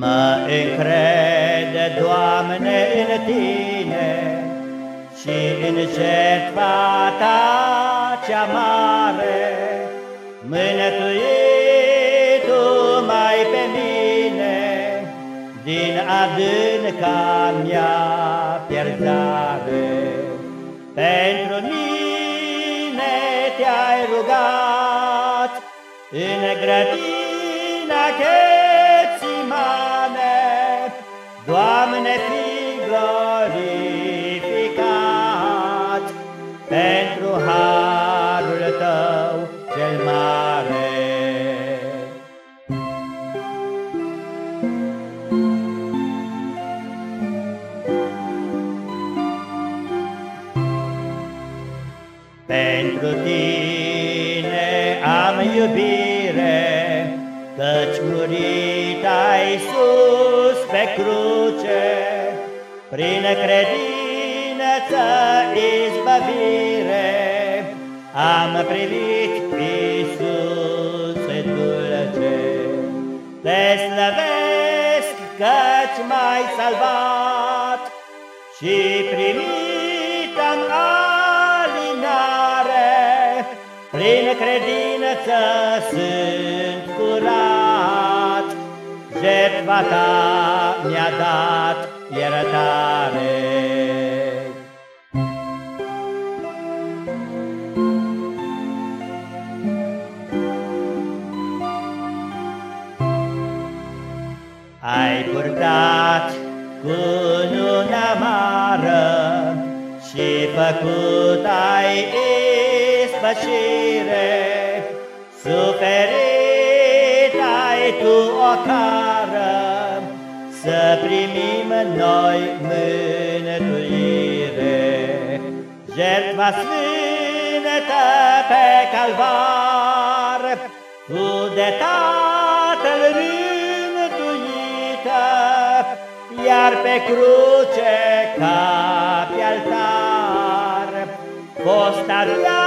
Mă încrede, Doamne, în Tine și în jertfa Ta cea mare. Mânătuie Tu mai pe mine din adânca mea pierdare. Pentru mine te-ai rugat în grădina cheia, Pentru Tine am iubire, Căci murit ai sus pe cruce, Prin credință izbăvire, Am privit Iisuse dulce. Te slăvesc căci m-ai salvat Și primit credință sunt curat, Jertva ta mi-a dat iertare. Ai purtat cu luna mară și făcut ai ispășire, Suferit ai tu o cară, să primim noi mânătuire. Jertva sfântă pe calvar, tu de Tatăl rânduită, iar pe cruce ca pe altar, fost avea